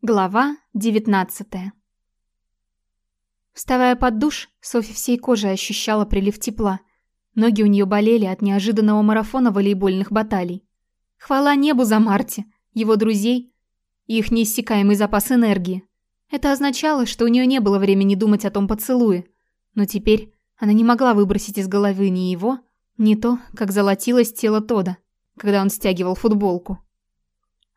Глава 19 Вставая под душ, Софи всей кожей ощущала прилив тепла. Ноги у нее болели от неожиданного марафона волейбольных баталий. Хвала небу за Марти, его друзей и их неиссякаемый запас энергии. Это означало, что у нее не было времени думать о том поцелуе. Но теперь она не могла выбросить из головы ни его, ни то, как золотилось тело Тода, когда он стягивал футболку.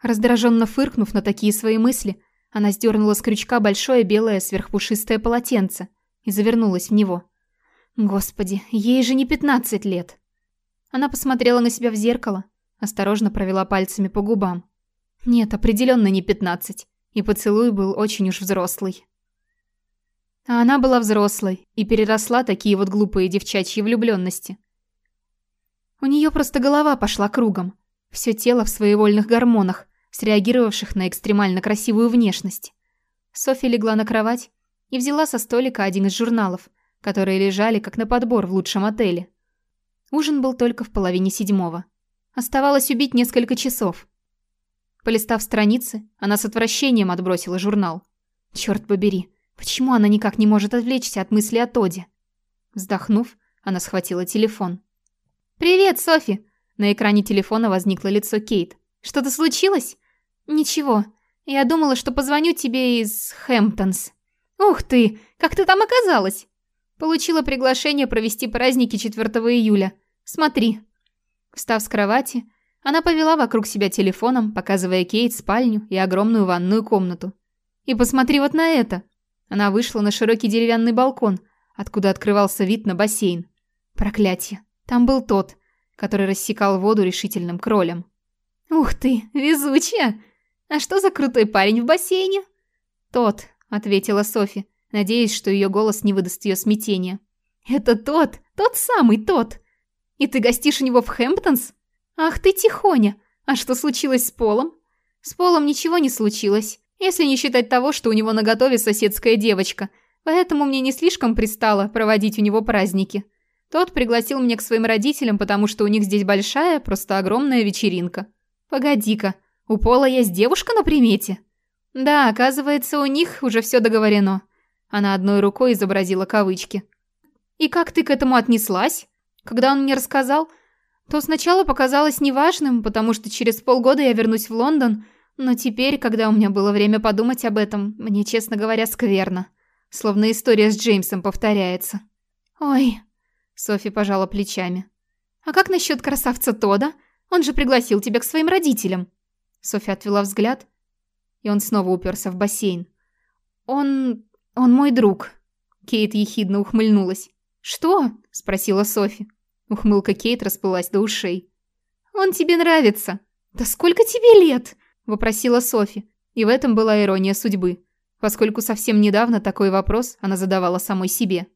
Раздраженно фыркнув на такие свои мысли, она сдернула с крючка большое белое сверхпушистое полотенце и завернулась в него. Господи, ей же не пятнадцать лет. Она посмотрела на себя в зеркало, осторожно провела пальцами по губам. Нет, определенно не пятнадцать, и поцелуй был очень уж взрослый. А она была взрослой и переросла такие вот глупые девчачьи влюбленности. У нее просто голова пошла кругом, все тело в своевольных гормонах, среагировавших на экстремально красивую внешность. Софья легла на кровать и взяла со столика один из журналов, которые лежали как на подбор в лучшем отеле. Ужин был только в половине седьмого. Оставалось убить несколько часов. Полистав страницы, она с отвращением отбросила журнал. Черт побери, почему она никак не может отвлечься от мысли о Тоде? Вздохнув, она схватила телефон. «Привет, Софи!» На экране телефона возникло лицо Кейт. «Что-то случилось?» «Ничего. Я думала, что позвоню тебе из Хэмптонс». «Ух ты! Как ты там оказалась?» Получила приглашение провести праздники 4 июля. Смотри. Встав с кровати, она повела вокруг себя телефоном, показывая Кейт спальню и огромную ванную комнату. И посмотри вот на это. Она вышла на широкий деревянный балкон, откуда открывался вид на бассейн. Проклятие. Там был тот, который рассекал воду решительным кролем. «Ух ты, везучая! «А что за крутой парень в бассейне?» «Тот», — ответила Софи, надеясь, что ее голос не выдаст ее смятения. «Это тот, тот самый тот. И ты гостишь у него в Хэмптонс? Ах ты тихоня! А что случилось с Полом?» «С Полом ничего не случилось, если не считать того, что у него наготове соседская девочка, поэтому мне не слишком пристало проводить у него праздники. Тот пригласил меня к своим родителям, потому что у них здесь большая, просто огромная вечеринка. Погоди-ка, у Пола есть девушка на примете? Да, оказывается, у них уже все договорено. Она одной рукой изобразила кавычки. И как ты к этому отнеслась? Когда он мне рассказал, то сначала показалось неважным, потому что через полгода я вернусь в Лондон, но теперь, когда у меня было время подумать об этом, мне, честно говоря, скверно. Словно история с Джеймсом повторяется. Ой, Софи пожала плечами. А как насчет красавца Тода? Он же пригласил тебя к своим родителям. Софья отвела взгляд, и он снова уперся в бассейн. «Он... он мой друг». Кейт ехидно ухмыльнулась. «Что?» – спросила Софи. Ухмылка Кейт расплылась до ушей. «Он тебе нравится». «Да сколько тебе лет?» – вопросила Софи. И в этом была ирония судьбы, поскольку совсем недавно такой вопрос она задавала самой себе.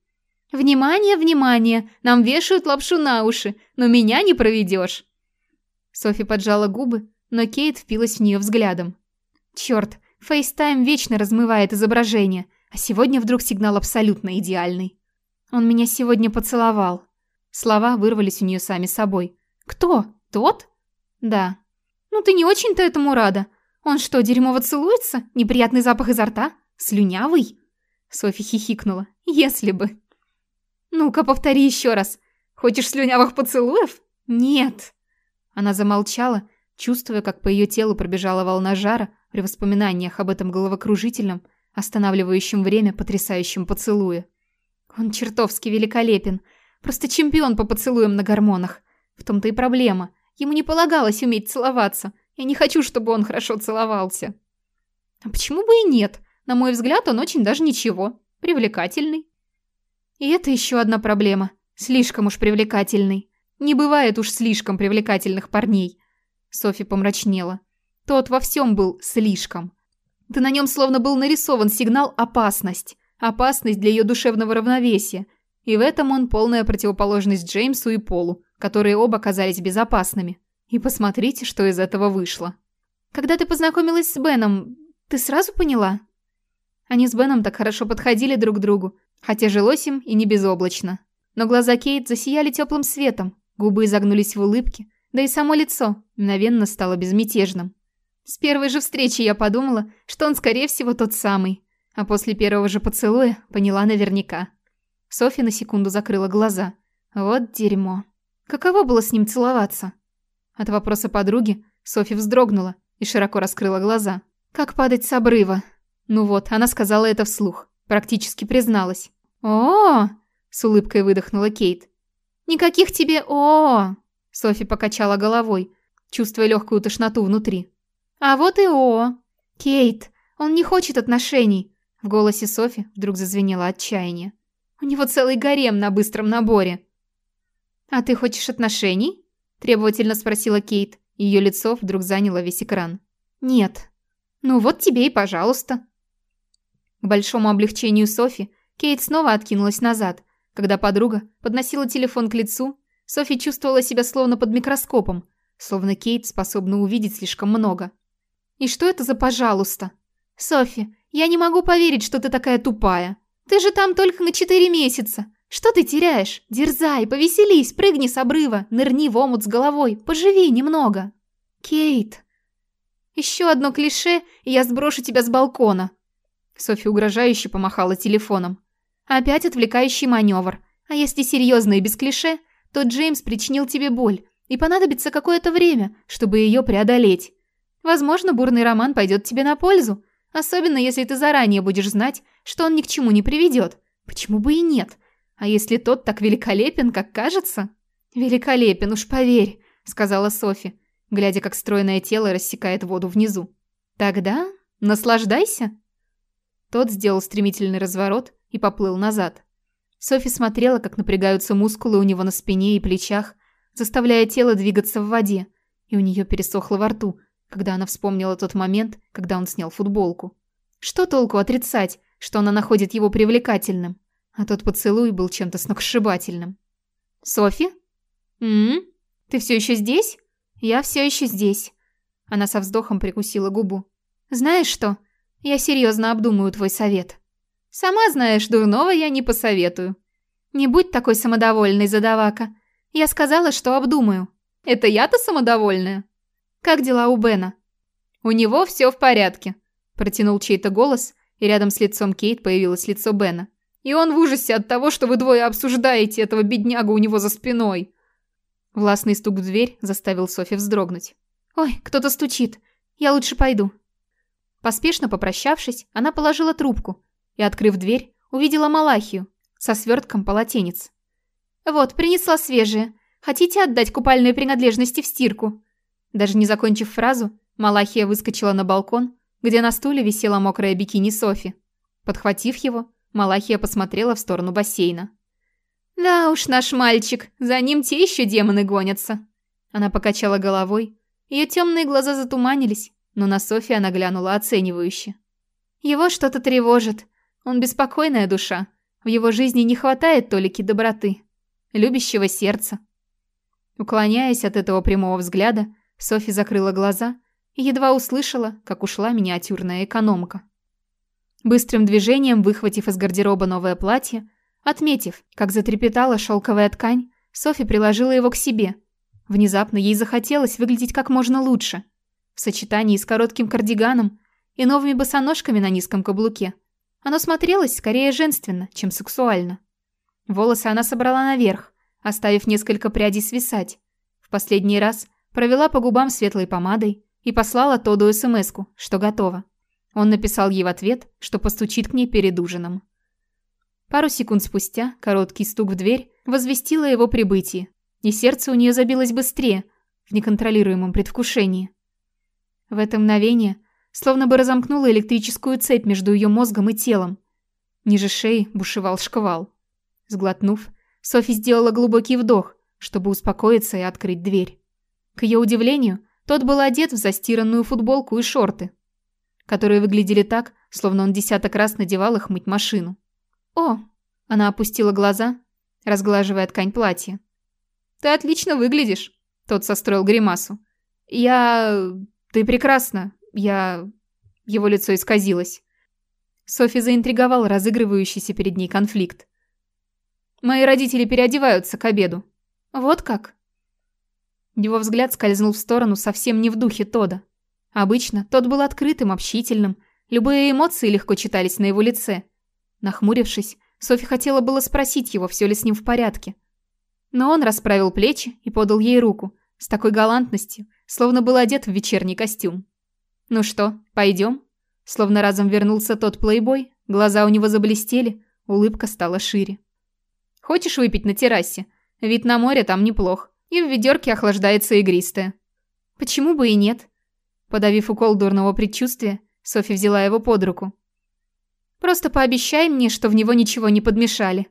«Внимание, внимание! Нам вешают лапшу на уши, но меня не проведешь!» Софи поджала губы, но Кейт впилась в нее взглядом. Черт, FaceTime вечно размывает изображение, а сегодня вдруг сигнал абсолютно идеальный. Он меня сегодня поцеловал. Слова вырвались у нее сами собой. Кто? Тот? Да. Ну ты не очень-то этому рада. Он что, дерьмово целуется? Неприятный запах изо рта? Слюнявый? Софи хихикнула. Если бы. Ну-ка, повтори еще раз. Хочешь слюнявых поцелуев? Нет. Она замолчала, чувствуя, как по ее телу пробежала волна жара при воспоминаниях об этом головокружительном, останавливающем время потрясающем поцелуе. Он чертовски великолепен, просто чемпион по поцелуям на гормонах. В том-то и проблема. Ему не полагалось уметь целоваться. Я не хочу, чтобы он хорошо целовался. А почему бы и нет? На мой взгляд, он очень даже ничего. Привлекательный. И это еще одна проблема. Слишком уж привлекательный. Не бывает уж слишком привлекательных парней. Софи помрачнела. Тот во всем был слишком. Да на нем словно был нарисован сигнал «опасность». Опасность для ее душевного равновесия. И в этом он полная противоположность Джеймсу и Полу, которые оба казались безопасными. И посмотрите, что из этого вышло. Когда ты познакомилась с Беном, ты сразу поняла? Они с Беном так хорошо подходили друг к другу, хотя жилось им и не безоблачно. Но глаза Кейт засияли теплым светом, губы изогнулись в улыбке, да и само лицо мгновенно стало безмятежным. С первой же встречи я подумала, что он, скорее всего, тот самый. А после первого же поцелуя поняла наверняка. Софья на секунду закрыла глаза. Вот дерьмо. Каково было с ним целоваться? От вопроса подруги Софья вздрогнула и широко раскрыла глаза. Как падать с обрыва? Ну вот, она сказала это вслух. Практически призналась. о, с улыбкой выдохнула Кейт. «Никаких тебе о, -о, -о Софи покачала головой, чувствуя легкую тошноту внутри. «А вот и о, Кейт, он не хочет отношений!» В голосе Софи вдруг зазвенело отчаяние. «У него целый гарем на быстром наборе!» «А ты хочешь отношений?» Требовательно спросила Кейт. Ее лицо вдруг заняло весь экран. «Нет». «Ну вот тебе и пожалуйста». К большому облегчению Софи, Кейт снова откинулась назад. Когда подруга подносила телефон к лицу, Софи чувствовала себя словно под микроскопом, словно Кейт способна увидеть слишком много. «И что это за «пожалуйста»?» «Софи, я не могу поверить, что ты такая тупая. Ты же там только на четыре месяца. Что ты теряешь? Дерзай, повеселись, прыгни с обрыва, нырни в омут с головой, поживи немного». «Кейт...» «Еще одно клише, и я сброшу тебя с балкона». Софи угрожающе помахала телефоном. «Опять отвлекающий маневр. А если серьезно и без клише, то Джеймс причинил тебе боль, и понадобится какое-то время, чтобы ее преодолеть. Возможно, бурный роман пойдет тебе на пользу, особенно если ты заранее будешь знать, что он ни к чему не приведет. Почему бы и нет? А если тот так великолепен, как кажется? Великолепен, уж поверь, сказала Софи, глядя, как стройное тело рассекает воду внизу. Тогда наслаждайся. Тот сделал стремительный разворот и поплыл назад. Софи смотрела, как напрягаются мускулы у него на спине и плечах, заставляя тело двигаться в воде, и у нее пересохло во рту, когда она вспомнила тот момент, когда он снял футболку. Что толку отрицать, что она находит его привлекательным, а тот поцелуй был чем-то сногсшибательным. «Софи? М, -м, Ты все еще здесь?» «Я все еще здесь». Она со вздохом прикусила губу. «Знаешь что? Я серьезно обдумаю твой совет». «Сама знаешь, дурного я не посоветую». «Не будь такой самодовольной, задавака. Я сказала, что обдумаю. Это я-то самодовольная? Как дела у Бена? У него все в порядке. Протянул чей-то голос, и рядом с лицом Кейт появилось лицо Бена. И он в ужасе от того, что вы двое обсуждаете этого беднягу у него за спиной. Властный стук в дверь заставил Софи вздрогнуть. «Ой, кто-то стучит. Я лучше пойду». Поспешно попрощавшись, она положила трубку и, открыв дверь, увидела Малахию со свертком полотенец. «Вот, принесла свежие. Хотите отдать купальные принадлежности в стирку?» Даже не закончив фразу, Малахия выскочила на балкон, где на стуле висела мокрая бикини Софи. Подхватив его, Малахия посмотрела в сторону бассейна. «Да уж, наш мальчик, за ним те еще демоны гонятся». Она покачала головой, ее темные глаза затуманились, но на Софи она глянула оценивающе. «Его что-то тревожит. Он беспокойная душа. В его жизни не хватает толики доброты любящего сердца. Уклоняясь от этого прямого взгляда, Софи закрыла глаза и едва услышала, как ушла миниатюрная экономка. Быстрым движением, выхватив из гардероба новое платье, отметив, как затрепетала шелковая ткань, Софи приложила его к себе. Внезапно ей захотелось выглядеть как можно лучше. В сочетании с коротким кардиганом и новыми босоножками на низком каблуке. Оно смотрелось скорее женственно, чем сексуально. Волосы она собрала наверх, оставив несколько прядей свисать. В последний раз провела по губам светлой помадой и послала Тоду смс что готово. Он написал ей в ответ, что постучит к ней перед ужином. Пару секунд спустя короткий стук в дверь возвестил о его прибытии, и сердце у нее забилось быстрее, в неконтролируемом предвкушении. В это мгновение словно бы разомкнула электрическую цепь между ее мозгом и телом. Ниже шеи бушевал шквал. Сглотнув, Софи сделала глубокий вдох, чтобы успокоиться и открыть дверь. К ее удивлению, тот был одет в застиранную футболку и шорты, которые выглядели так, словно он десяток раз надевал их мыть машину. «О!» – она опустила глаза, разглаживая ткань платья. «Ты отлично выглядишь!» – тот состроил гримасу. «Я... ты прекрасна. Я...» Его лицо исказилось. Софи заинтриговал разыгрывающийся перед ней конфликт. Мои родители переодеваются к обеду. Вот как? Его взгляд скользнул в сторону совсем не в духе Тода. Обычно тот был открытым, общительным, любые эмоции легко читались на его лице. Нахмурившись, Софи хотела было спросить его, все ли с ним в порядке. Но он расправил плечи и подал ей руку, с такой галантностью, словно был одет в вечерний костюм. «Ну что, пойдем?» Словно разом вернулся тот плейбой, глаза у него заблестели, улыбка стала шире. «Хочешь выпить на террасе? Вид на море там неплох, и в ведерке охлаждается игристое». «Почему бы и нет?» Подавив укол дурного предчувствия, Софи взяла его под руку. «Просто пообещай мне, что в него ничего не подмешали».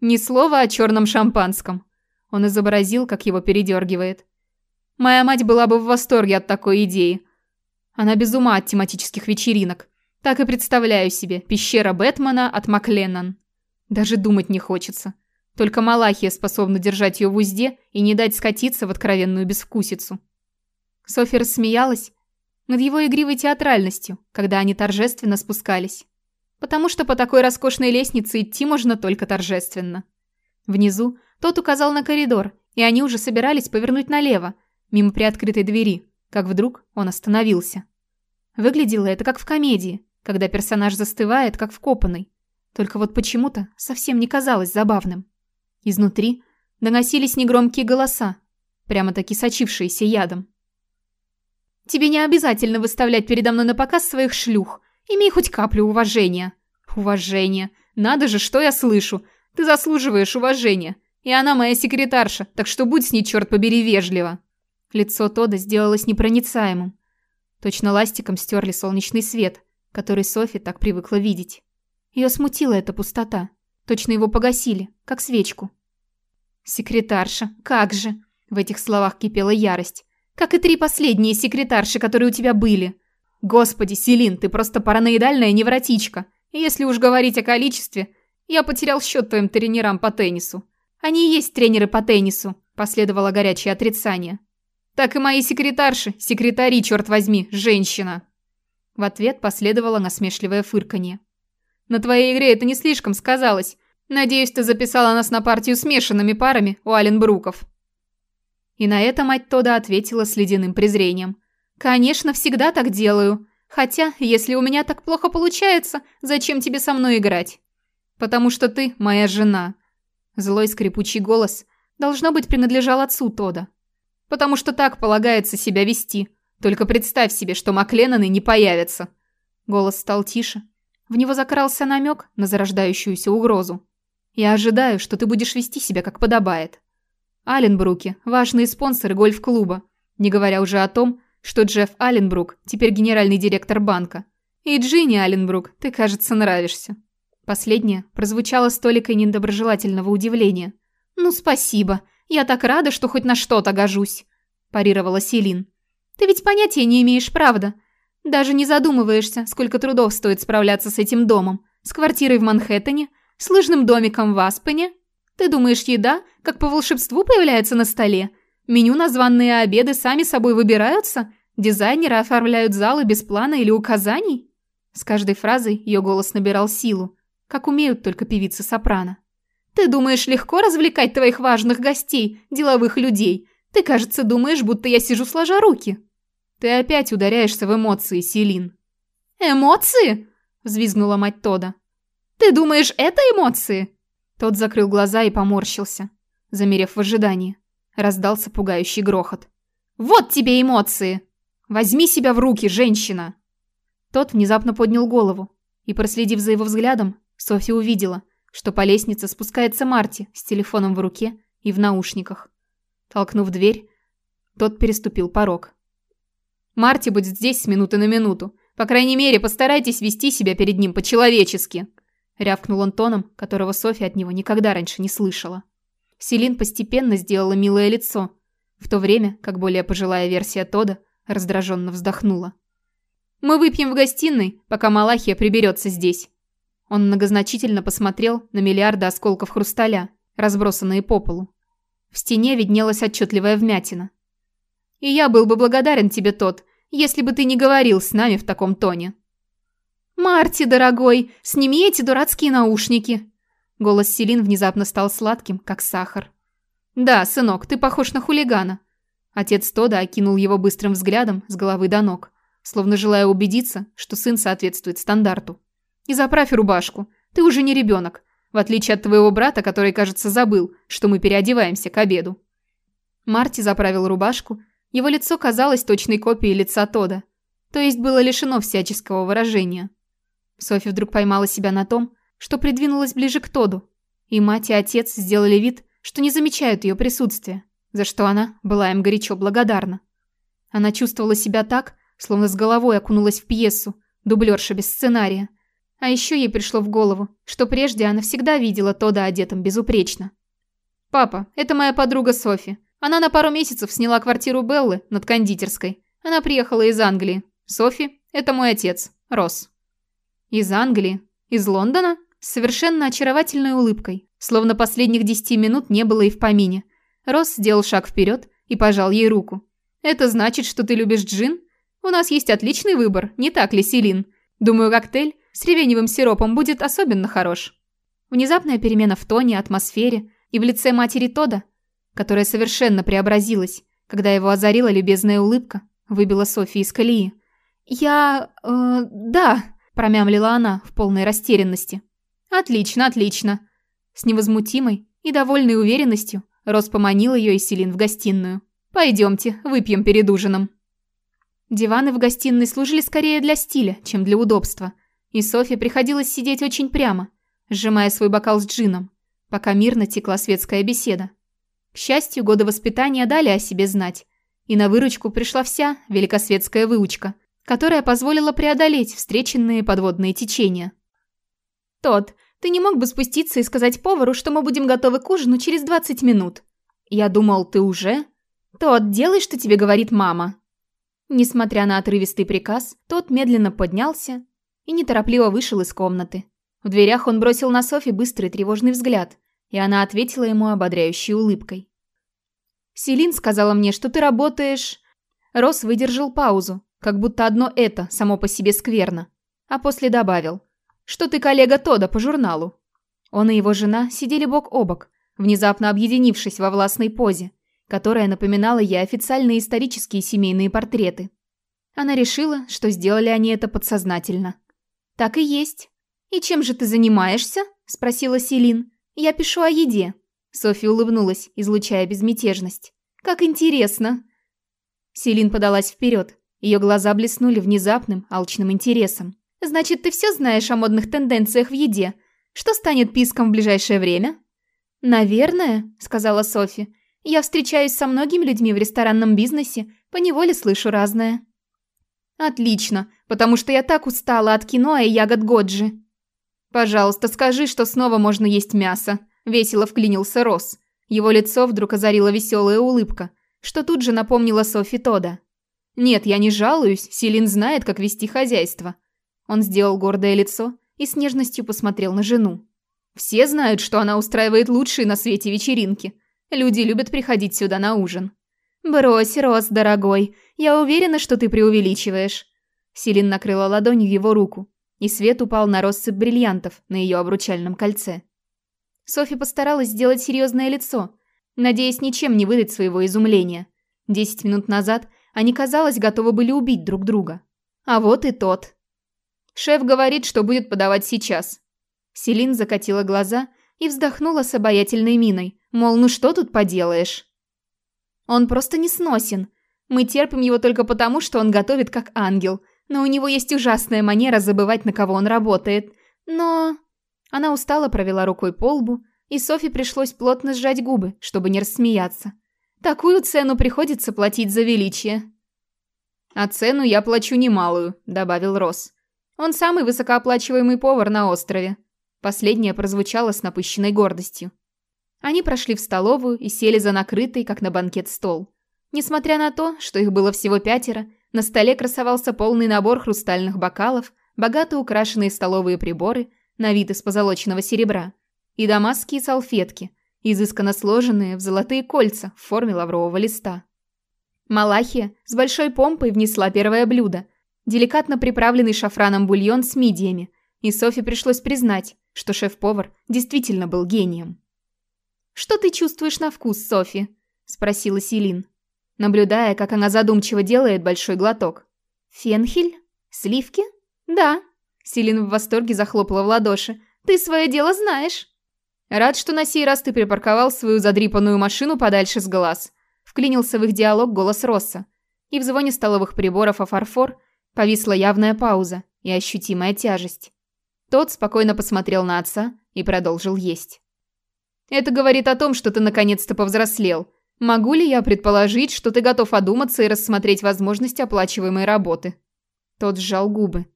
«Ни слова о черном шампанском», — он изобразил, как его передергивает. «Моя мать была бы в восторге от такой идеи, она без ума от тематических вечеринок. Так и представляю себе пещера Бэтмена от Макленнон. Даже думать не хочется. Только Малахия способна держать ее в узде и не дать скатиться в откровенную безвкусицу. Софья рассмеялась над его игривой театральностью, когда они торжественно спускались. Потому что по такой роскошной лестнице идти можно только торжественно. Внизу тот указал на коридор, и они уже собирались повернуть налево, мимо приоткрытой двери, как вдруг он остановился. Выглядело это как в комедии, когда персонаж застывает, как вкопанный. Только вот почему-то совсем не казалось забавным. Изнутри доносились негромкие голоса, прямо-таки сочившиеся ядом. «Тебе не обязательно выставлять передо мной на показ своих шлюх. Имей хоть каплю уважения». «Уважение. Надо же, что я слышу. Ты заслуживаешь уважения. И она моя секретарша, так что будь с ней, черт побери, вежливо». Лицо Тода сделалось непроницаемым. Точно ластиком стерли солнечный свет, который Софи так привыкла видеть. Ее смутила эта пустота. Точно его погасили, как свечку. «Секретарша, как же!» В этих словах кипела ярость. «Как и три последние секретарши, которые у тебя были!» «Господи, Селин, ты просто параноидальная невротичка. Если уж говорить о количестве, я потерял счет твоим тренерам по теннису. Они и есть тренеры по теннису», – последовало горячее отрицание. Так и мои секретарши, секретари, черт возьми, женщина!» В ответ последовало насмешливое фырканье. «На твоей игре это не слишком сказалось. Надеюсь, ты записала нас на партию смешанными парами у Аленбруков». И на это мать Тода ответила с ледяным презрением. «Конечно, всегда так делаю. Хотя, если у меня так плохо получается, зачем тебе со мной играть? Потому что ты моя жена». Злой скрипучий голос, должно быть, принадлежал отцу Тода. Потому что так полагается себя вести. Только представь себе, что Макленноны не появятся. Голос стал тише. В него закрался намек на зарождающуюся угрозу. Я ожидаю, что ты будешь вести себя как подобает. Аленбруки – важные спонсоры гольф-клуба, не говоря уже о том, что Джефф Аленбрук теперь генеральный директор банка. И Джинни Аленбрук, ты, кажется, нравишься. Последнее прозвучало столикой недоброжелательного удивления. «Ну, спасибо. Я так рада, что хоть на что-то гожусь», – парировала Селин. «Ты ведь понятия не имеешь, правда? Даже не задумываешься, сколько трудов стоит справляться с этим домом, с квартирой в Манхэттене, с лыжным домиком в Аспене. Ты думаешь, еда, как по волшебству, появляется на столе? Меню на званные обеды сами собой выбираются? Дизайнеры оформляют залы без плана или указаний?» С каждой фразой ее голос набирал силу, как умеют только певицы сопрано. Ты думаешь, легко развлекать твоих важных гостей, деловых людей? Ты, кажется, думаешь, будто я сижу сложа руки. Ты опять ударяешься в эмоции, Селин. Эмоции? Взвизгнула мать Тода. Ты думаешь, это эмоции? Тот закрыл глаза и поморщился, замерев в ожидании. Раздался пугающий грохот. «Вот тебе эмоции! Возьми себя в руки, женщина!» Тот внезапно поднял голову, и, проследив за его взглядом, Софья увидела – что по лестнице спускается Марти с телефоном в руке и в наушниках. Толкнув дверь, тот переступил порог. «Марти будет здесь с минуты на минуту. По крайней мере, постарайтесь вести себя перед ним по-человечески», рявкнул он тоном, которого Софья от него никогда раньше не слышала. Селин постепенно сделала милое лицо, в то время как более пожилая версия Тода раздраженно вздохнула. «Мы выпьем в гостиной, пока Малахия приберется здесь. Он многозначительно посмотрел на миллиарды осколков хрусталя, разбросанные по полу. В стене виднелась отчетливая вмятина. «И я был бы благодарен тебе, тот, если бы ты не говорил с нами в таком тоне». «Марти, дорогой, сними эти дурацкие наушники!» Голос Селин внезапно стал сладким, как сахар. «Да, сынок, ты похож на хулигана». Отец Тода окинул его быстрым взглядом с головы до ног, словно желая убедиться, что сын соответствует стандарту. «И заправь рубашку. Ты уже не ребенок, в отличие от твоего брата, который, кажется, забыл, что мы переодеваемся к обеду». Марти заправил рубашку, его лицо казалось точной копией лица Тода, то есть было лишено всяческого выражения. Софи вдруг поймала себя на том, что придвинулась ближе к Тоду, и мать и отец сделали вид, что не замечают ее присутствия, за что она была им горячо благодарна. Она чувствовала себя так, словно с головой окунулась в пьесу, дублерша без сценария. А еще ей пришло в голову, что прежде она всегда видела Тода одетым безупречно. «Папа, это моя подруга Софи. Она на пару месяцев сняла квартиру Беллы над кондитерской. Она приехала из Англии. Софи – это мой отец, Росс». «Из Англии? Из Лондона?» С совершенно очаровательной улыбкой, словно последних десяти минут не было и в помине. Росс сделал шаг вперед и пожал ей руку. «Это значит, что ты любишь джин? У нас есть отличный выбор, не так ли, Селин? Думаю, коктейль с ревеневым сиропом будет особенно хорош». Внезапная перемена в тоне, атмосфере и в лице матери Тода, которая совершенно преобразилась, когда его озарила любезная улыбка, выбила Софи из колеи. «Я... Э, да», – промямлила она в полной растерянности. «Отлично, отлично». С невозмутимой и довольной уверенностью Рос поманил ее и Селин в гостиную. «Пойдемте, выпьем перед ужином». Диваны в гостиной служили скорее для стиля, чем для удобства, и Софье приходилось сидеть очень прямо, сжимая свой бокал с джином, пока мирно текла светская беседа. К счастью, годы воспитания дали о себе знать, и на выручку пришла вся великосветская выучка, которая позволила преодолеть встреченные подводные течения. «Тот, ты не мог бы спуститься и сказать повару, что мы будем готовы к ужину через 20 минут?» «Я думал, ты уже?» «Тот, делай, что тебе говорит мама». Несмотря на отрывистый приказ, тот медленно поднялся и неторопливо вышел из комнаты. В дверях он бросил на Софи быстрый тревожный взгляд, и она ответила ему ободряющей улыбкой. «Селин сказала мне, что ты работаешь...» Рос выдержал паузу, как будто одно это само по себе скверно, а после добавил что ты коллега Тода по журналу». Он и его жена сидели бок о бок, внезапно объединившись во властной позе, которая напоминала ей официальные исторические семейные портреты. Она решила, что сделали они это подсознательно. «Так и есть. И чем же ты занимаешься?» – спросила Селин. «Я пишу о еде». Софья улыбнулась, излучая безмятежность. «Как интересно!» Селин подалась вперед. Ее глаза блеснули внезапным, алчным интересом. Значит, ты все знаешь о модных тенденциях в еде. Что станет писком в ближайшее время?» «Наверное», — сказала Софи. «Я встречаюсь со многими людьми в ресторанном бизнесе, поневоле слышу разное». «Отлично, потому что я так устала от кино и ягод Годжи». «Пожалуйста, скажи, что снова можно есть мясо», — весело вклинился Росс. Его лицо вдруг озарила веселая улыбка, что тут же напомнила Софи Тода. «Нет, я не жалуюсь, Селин знает, как вести хозяйство. Он сделал гордое лицо и с нежностью посмотрел на жену. «Все знают, что она устраивает лучшие на свете вечеринки. Люди любят приходить сюда на ужин». «Брось, Рос, дорогой, я уверена, что ты преувеличиваешь». Силин накрыла ладонью его руку, и свет упал на россыпь бриллиантов на ее обручальном кольце. Софи постаралась сделать серьезное лицо, надеясь ничем не выдать своего изумления. Десять минут назад они, казалось, готовы были убить друг друга. А вот и тот. Шеф говорит, что будет подавать сейчас». Селин закатила глаза и вздохнула с обаятельной миной, мол, ну что тут поделаешь? «Он просто не сносен. Мы терпим его только потому, что он готовит как ангел, но у него есть ужасная манера забывать, на кого он работает. Но...» Она устало провела рукой по лбу, и Софи пришлось плотно сжать губы, чтобы не рассмеяться. «Такую цену приходится платить за величие». «А цену я плачу немалую», — добавил Росс. Он самый высокооплачиваемый повар на острове. Последнее прозвучало с напыщенной гордостью. Они прошли в столовую и сели за накрытый, как на банкет, стол. Несмотря на то, что их было всего пятеро, на столе красовался полный набор хрустальных бокалов, богато украшенные столовые приборы, на вид из позолоченного серебра, и дамасские салфетки, изысканно сложенные в золотые кольца в форме лаврового листа. Малахия с большой помпой внесла первое блюдо, деликатно приправленный шафраном бульон с мидиями, и Софи пришлось признать, что шеф-повар действительно был гением. «Что ты чувствуешь на вкус, Софи?» – спросила Селин. наблюдая, как она задумчиво делает большой глоток. «Фенхель? Сливки? Да». Селин в восторге захлопала в ладоши. «Ты свое дело знаешь». «Рад, что на сей раз ты припарковал свою задрипанную машину подальше с глаз», вклинился в их диалог голос Росса. И в звоне столовых приборов о фарфор повисла явная пауза и ощутимая тяжесть. Тот спокойно посмотрел на отца и продолжил есть. «Это говорит о том, что ты наконец-то повзрослел. Могу ли я предположить, что ты готов одуматься и рассмотреть возможность оплачиваемой работы?» Тот сжал губы.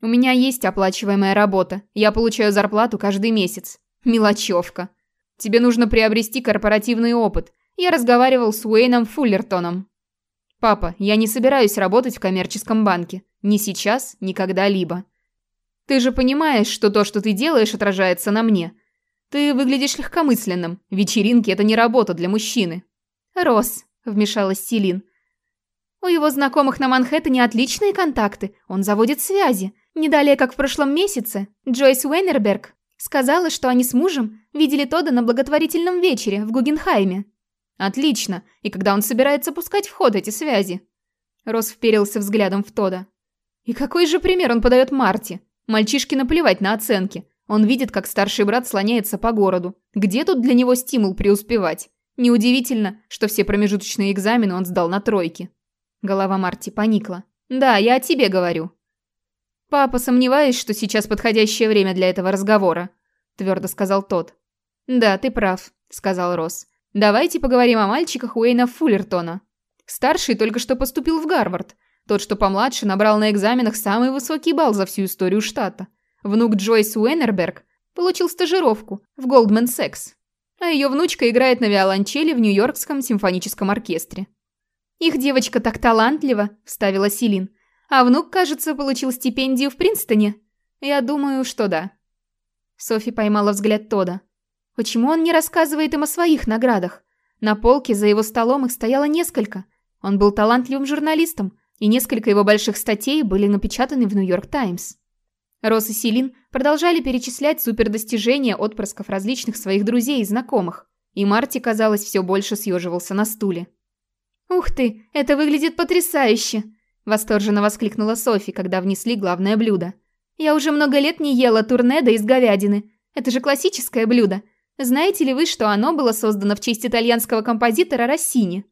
«У меня есть оплачиваемая работа. Я получаю зарплату каждый месяц. Мелочевка. Тебе нужно приобрести корпоративный опыт. Я разговаривал с Уэйном Фуллертоном. Папа, я не собираюсь работать в коммерческом банке. Ни сейчас, ни когда-либо. Ты же понимаешь, что то, что ты делаешь, отражается на мне. Ты выглядишь легкомысленным. Вечеринки – это не работа для мужчины. Рос, вмешалась Селин. У его знакомых на Манхэттене отличные контакты. Он заводит связи. Не далее, как в прошлом месяце, Джойс Уэйнерберг Сказала, что они с мужем видели Тода на благотворительном вечере в Гугенхайме. Отлично. И когда он собирается пускать в ход эти связи? Рос вперился взглядом в Тода. И какой же пример он подает Марти? Мальчишке наплевать на оценки. Он видит, как старший брат слоняется по городу. Где тут для него стимул преуспевать? Неудивительно, что все промежуточные экзамены он сдал на тройке. Голова Марти поникла. «Да, я о тебе говорю. «Папа, сомневаюсь, что сейчас подходящее время для этого разговора», – твердо сказал тот. «Да, ты прав», – сказал Росс. «Давайте поговорим о мальчиках Уэйна Фуллертона. Старший только что поступил в Гарвард. Тот, что помладше, набрал на экзаменах самый высокий балл за всю историю штата. Внук Джойс Уэннерберг получил стажировку в Goldman Sachs, а ее внучка играет на виолончели в Нью-Йоркском симфоническом оркестре. «Их девочка так талантлива», – вставила Силин. А внук, кажется, получил стипендию в Принстоне. Я думаю, что да. Софи поймала взгляд Тода. Почему он не рассказывает им о своих наградах? На полке за его столом их стояло несколько. Он был талантливым журналистом, и несколько его больших статей были напечатаны в Нью-Йорк Таймс. Росс и Селин продолжали перечислять супердостижения отпрысков различных своих друзей и знакомых, и Марти, казалось, все больше съеживался на стуле. «Ух ты, это выглядит потрясающе!» Восторженно воскликнула Софи, когда внесли главное блюдо. «Я уже много лет не ела турнедо из говядины. Это же классическое блюдо. Знаете ли вы, что оно было создано в честь итальянского композитора Россини?»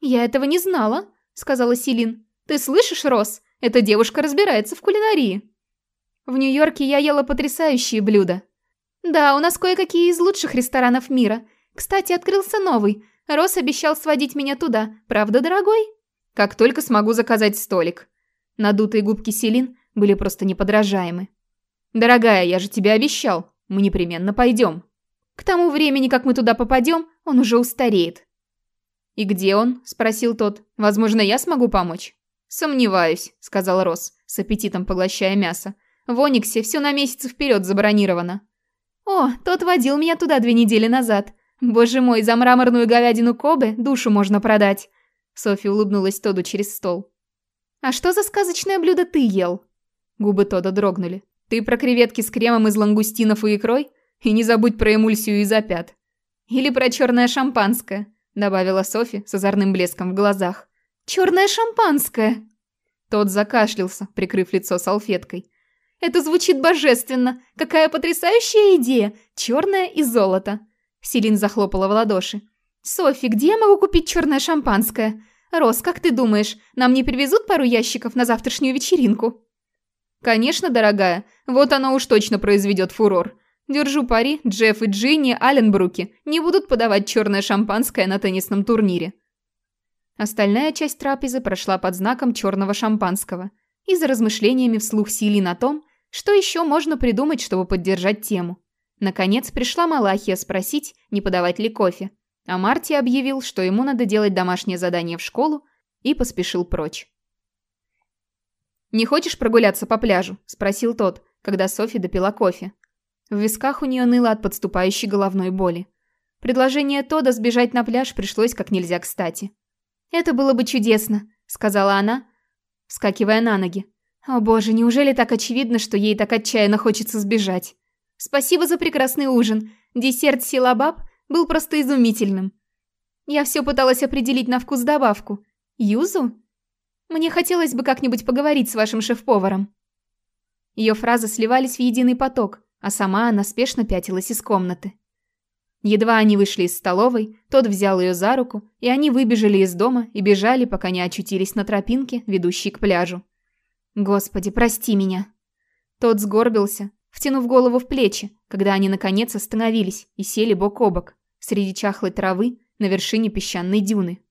«Я этого не знала», — сказала Силин. «Ты слышишь, Рос? Эта девушка разбирается в кулинарии». «В Нью-Йорке я ела потрясающие блюда». «Да, у нас кое-какие из лучших ресторанов мира. Кстати, открылся новый. Рос обещал сводить меня туда. Правда, дорогой?» Как только смогу заказать столик. Надутые губки Селин были просто неподражаемы. «Дорогая, я же тебе обещал. Мы непременно пойдем. К тому времени, как мы туда попадем, он уже устареет». «И где он?» – спросил тот. «Возможно, я смогу помочь?» «Сомневаюсь», – сказал Росс, с аппетитом поглощая мясо. «В Ониксе все на месяц вперед забронировано». «О, тот водил меня туда две недели назад. Боже мой, за мраморную говядину Кобе душу можно продать. Софи улыбнулась Тоду через стол. «А что за сказочное блюдо ты ел?» Губы Тода дрогнули. «Ты про креветки с кремом из лангустинов и икрой? И не забудь про эмульсию из опят. Или про черное шампанское», добавила Софи с озорным блеском в глазах. «Черное шампанское!» Тот закашлялся, прикрыв лицо салфеткой. «Это звучит божественно! Какая потрясающая идея! Черное и золото!» Селин захлопала в ладоши. «Софи, где я могу купить черное шампанское? Рос, как ты думаешь, нам не привезут пару ящиков на завтрашнюю вечеринку?» «Конечно, дорогая. Вот оно уж точно произведет фурор. Держу пари, Джефф и Джинни Алленбруки не будут подавать черное шампанское на теннисном турнире». Остальная часть трапезы прошла под знаком черного шампанского и за размышлениями вслух сили на том, что еще можно придумать, чтобы поддержать тему. Наконец пришла Малахия спросить, не подавать ли кофе. А Марти объявил, что ему надо делать домашнее задание в школу, и поспешил прочь. «Не хочешь прогуляться по пляжу?» – спросил тот, когда Софи допила кофе. В висках у нее ныло от подступающей головной боли. Предложение Тода сбежать на пляж пришлось как нельзя кстати. «Это было бы чудесно», – сказала она, вскакивая на ноги. «О боже, неужели так очевидно, что ей так отчаянно хочется сбежать? Спасибо за прекрасный ужин. Десерт силабаб был просто изумительным. Я все пыталась определить на вкус добавку. Юзу? Мне хотелось бы как-нибудь поговорить с вашим шеф-поваром». Ее фразы сливались в единый поток, а сама она спешно пятилась из комнаты. Едва они вышли из столовой, тот взял ее за руку, и они выбежали из дома и бежали, пока не очутились на тропинке, ведущей к пляжу. «Господи, прости меня!» Тот сгорбился, втянув голову в плечи, когда они наконец остановились и сели бок о бок, среди чахлой травы на вершине песчаной дюны.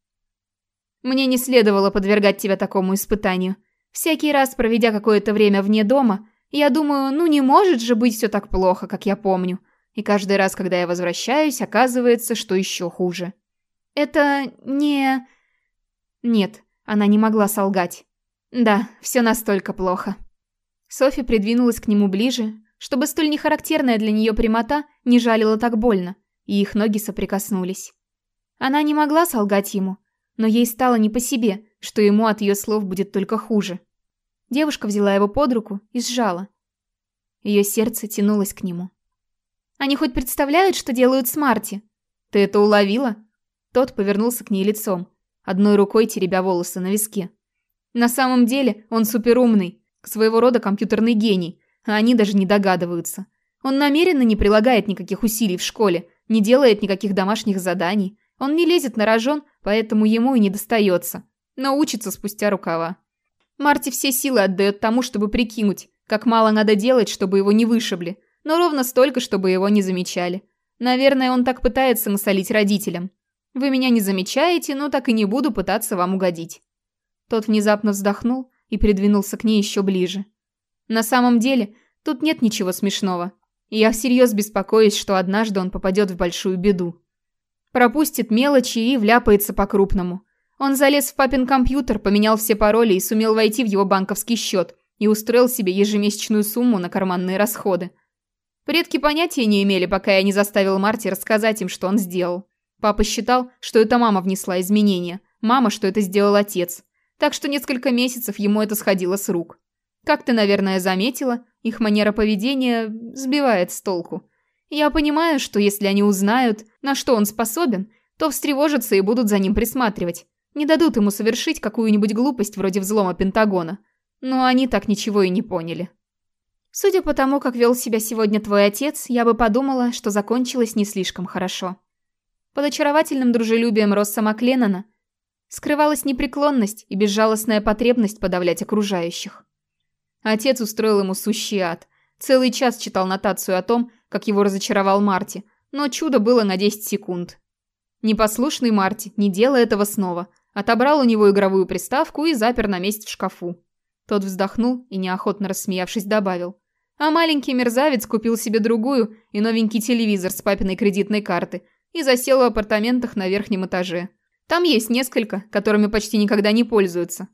«Мне не следовало подвергать тебя такому испытанию. Всякий раз, проведя какое-то время вне дома, я думаю, ну не может же быть все так плохо, как я помню. И каждый раз, когда я возвращаюсь, оказывается, что еще хуже. Это не... Нет, она не могла солгать. Да, все настолько плохо. Софи придвинулась к нему ближе, чтобы столь нехарактерная для нее прямота не жалила так больно, и их ноги соприкоснулись. Она не могла солгать ему, но ей стало не по себе, что ему от ее слов будет только хуже. Девушка взяла его под руку и сжала. Ее сердце тянулось к нему. «Они хоть представляют, что делают с Марти?» «Ты это уловила?» Тот повернулся к ней лицом, одной рукой теребя волосы на виске. «На самом деле он суперумный, своего рода компьютерный гений, а они даже не догадываются. Он намеренно не прилагает никаких усилий в школе, не делает никаких домашних заданий. Он не лезет на рожон, поэтому ему и не достается. Но учится спустя рукава. Марти все силы отдает тому, чтобы прикинуть, как мало надо делать, чтобы его не вышибли, но ровно столько, чтобы его не замечали. Наверное, он так пытается насолить родителям. Вы меня не замечаете, но так и не буду пытаться вам угодить. Тот внезапно вздохнул и придвинулся к ней еще ближе. На самом деле, тут нет ничего смешного. Я всерьез беспокоюсь, что однажды он попадет в большую беду. Пропустит мелочи и вляпается по-крупному. Он залез в папин компьютер, поменял все пароли и сумел войти в его банковский счет и устроил себе ежемесячную сумму на карманные расходы. Предки понятия не имели, пока я не заставил Марти рассказать им, что он сделал. Папа считал, что это мама внесла изменения, мама, что это сделал отец. Так что несколько месяцев ему это сходило с рук. Как ты, наверное, заметила, их манера поведения сбивает с толку. Я понимаю, что если они узнают, на что он способен, то встревожатся и будут за ним присматривать. Не дадут ему совершить какую-нибудь глупость вроде взлома Пентагона. Но они так ничего и не поняли. Судя по тому, как вел себя сегодня твой отец, я бы подумала, что закончилось не слишком хорошо. Под очаровательным дружелюбием Росса Макленнона скрывалась непреклонность и безжалостная потребность подавлять окружающих. Отец устроил ему сущий ад. Целый час читал нотацию о том, как его разочаровал Марти, но чудо было на 10 секунд. Непослушный Марти, не делая этого снова – Отобрал у него игровую приставку и запер на месте в шкафу. Тот вздохнул и, неохотно рассмеявшись, добавил. А маленький мерзавец купил себе другую и новенький телевизор с папиной кредитной карты и засел в апартаментах на верхнем этаже. Там есть несколько, которыми почти никогда не пользуются.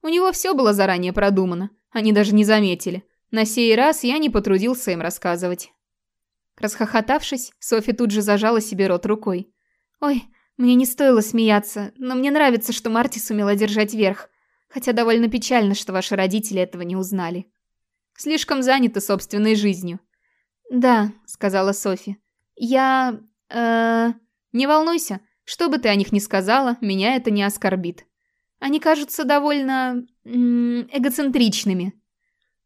У него все было заранее продумано, они даже не заметили. На сей раз я не потрудился им рассказывать. Расхохотавшись, Софи тут же зажала себе рот рукой. «Ой, мне не стоило смеяться, но мне нравится, что Марти сумела держать верх. Хотя довольно печально, что ваши родители этого не узнали. Слишком заняты собственной жизнью. Да, сказала Софи. Я... э Не волнуйся, что бы ты о них ни сказала, меня это не оскорбит. Они кажутся довольно... эгоцентричными.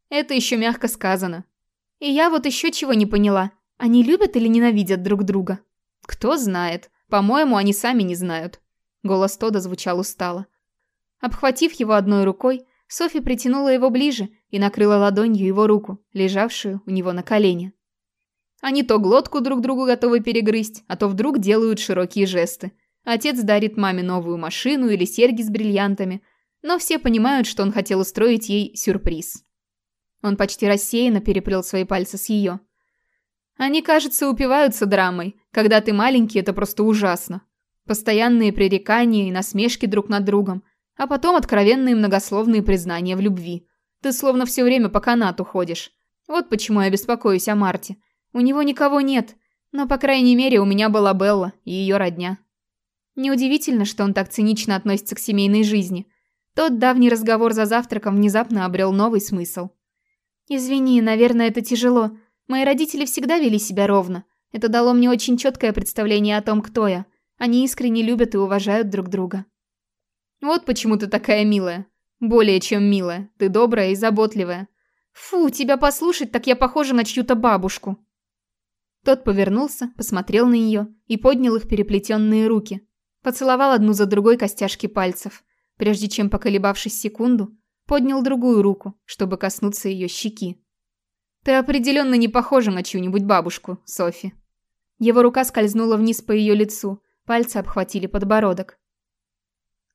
Это еще мягко сказано. И я вот еще чего не поняла. Они любят или ненавидят друг друга? Кто знает. По-моему, они сами не знают. Голос Тода звучал устало. Обхватив его одной рукой, Софи притянула его ближе и накрыла ладонью его руку, лежавшую у него на колене. Они то глотку друг другу готовы перегрызть, а то вдруг делают широкие жесты. Отец дарит маме новую машину или серьги с бриллиантами, но все понимают, что он хотел устроить ей сюрприз. Он почти рассеянно переплел свои пальцы с ее. Они, кажется, упиваются драмой. Когда ты маленький, это просто ужасно. Постоянные пререкания и насмешки друг над другом, а потом откровенные многословные признания в любви. Ты словно все время по канату ходишь. Вот почему я беспокоюсь о Марте. У него никого нет, но, по крайней мере, у меня была Белла и ее родня. Неудивительно, что он так цинично относится к семейной жизни. Тот давний разговор за завтраком внезапно обрел новый смысл. «Извини, наверное, это тяжело», Мои родители всегда вели себя ровно. Это дало мне очень четкое представление о том, кто я. Они искренне любят и уважают друг друга. Вот почему ты такая милая. Более чем милая. Ты добрая и заботливая. Фу, тебя послушать, так я похожа на чью-то бабушку. Тот повернулся, посмотрел на нее и поднял их переплетенные руки. Поцеловал одну за другой костяшки пальцев, прежде чем, поколебавшись секунду, поднял другую руку, чтобы коснуться ее щеки. «Ты определенно не похожа на чью-нибудь бабушку, Софи». Его рука скользнула вниз по ее лицу, пальцы обхватили подбородок.